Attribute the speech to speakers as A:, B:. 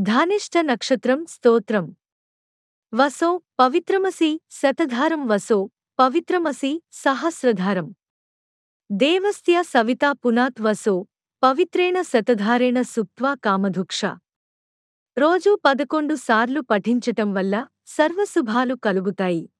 A: ధానిష్ట నక్షత్రం స్తోత్రం. వసో పవిత్రమసి శతధారం వసో పవిత్రమసి సహస్రధారం. దేవస్య సవితా పునాత్ వసో పవిత్రేణ శతధారేణ సుప్త్వా కామధుక్ష. రోజూ పదకొండు సార్లు పఠించటం వల్ల సర్వశుభాలు కలుగుతాయి.